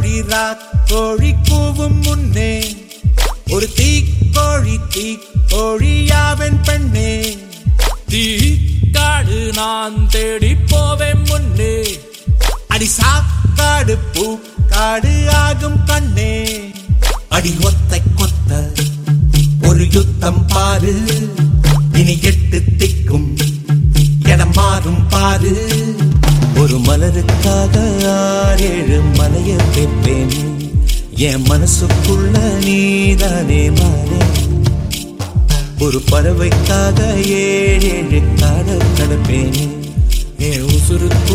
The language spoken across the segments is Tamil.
கோழி கோழி கூவும் முன்னே. ஒரு தீ கோழி தீ தீக்கோழியாவன் பெண்ணே. தீ காடு நான் தேடி போவேன் முன்னே. அடி சாக்காடு பூ காடு ஆகும் கண்ணே. அடி ஒத்தை கொத்த ஒரு யுத்தம் பாரு. இனி எட்டு திக்கும் இடம் மாறும் பாரு. ஒரு மலருக்காக ஆறேழு மலைய வைப்பேன் என் மனசுக்குள்ள நீதானே மாறே. ஒரு பறவைக்காக ஏழேழு காட கடப்பேன் என் உசுருக்கு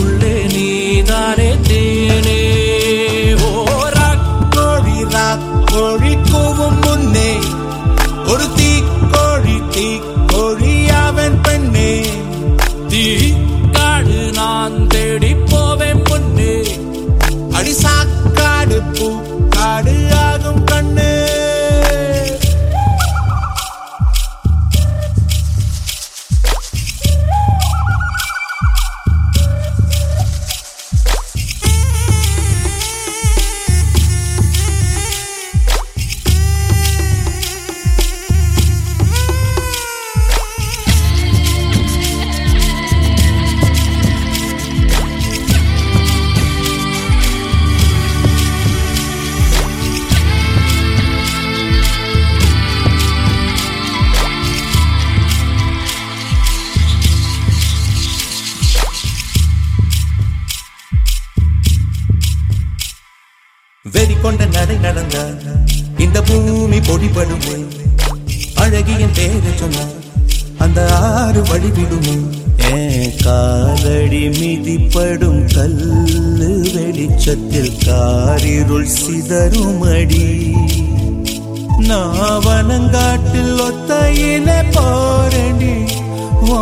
வெறி கொண்ட நடை நடந்தார் இந்த பூமி பொடிபடுமே. அழகியின் பேரை சொன்னார் அந்த ஆறு வழிவிடுமே. ஏன் காலடி மிதிப்படும் கல்லு வெளிச்சத்தில் காரிருள் சிதறுமடி. நாவனங்காட்டில் ஒத்தையில போரண்டி. ஓ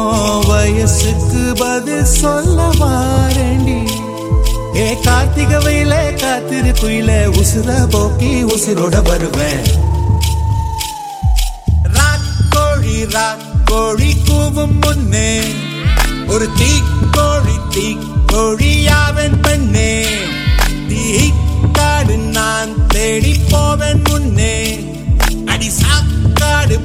வயசுக்கு பதில் சொல்ல மாறண்டி. ஏ கார்த்திக வெயில காத்திரு குயில உசுர போக்கி உசுரோட வருவேன். ராக்கோழி ராக்கோழி கூவும் முன்னே ஒரு தீக்கோழி தீக்கோழியாவன் பெண்ணே. தீக்காடு நான் தேடி போவேன் முன்னே அடி சாக்காடு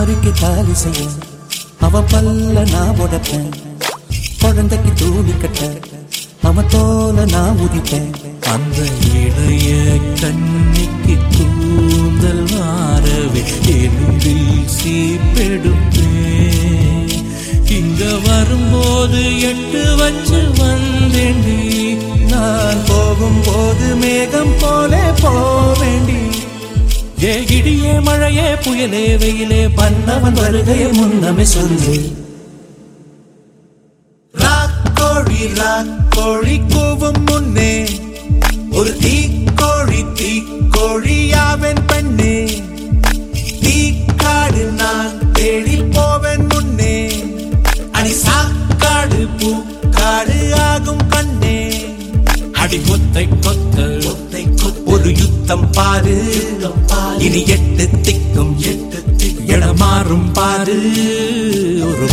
குமரிக்கு தாலி செய்ய அவ பல்ல நான் உடப்பேன் குழந்தைக்கு தூணி கட்ட அவன் தோல நான் உதிப்பேன் அந்த இடைய கண்ணிக்கு கூந்தல் மாறவே எலும்பில் சீப்பெடுப்பேன் இங்க வரும்போது எட்டு வச்சு வந்தேண்டி நான் போகும்போது மேகம் போல போவேண்டி ஏ இடியே மழையே புயலே வெயிலே பன்னவன் வருகையை முன்னமே சொல்லு. ராக்கோழி ராக்கோழி கூவும் முன்னே. ஒரு தீக்கோழி தீக்கோழியாவன் பெண்ணே. தீக்காடு நான் தேடி போவேன் முன்னே. அடி சாக்காடு பூக்காடு ஆகும் கண்ணே. அடி கொத்தை கொத்த கொத்தை யுத்தம் பாரு. இனி எட்டு திக்கும். எட்டு திக்கும். இடமாறும் பாரு. ஒரு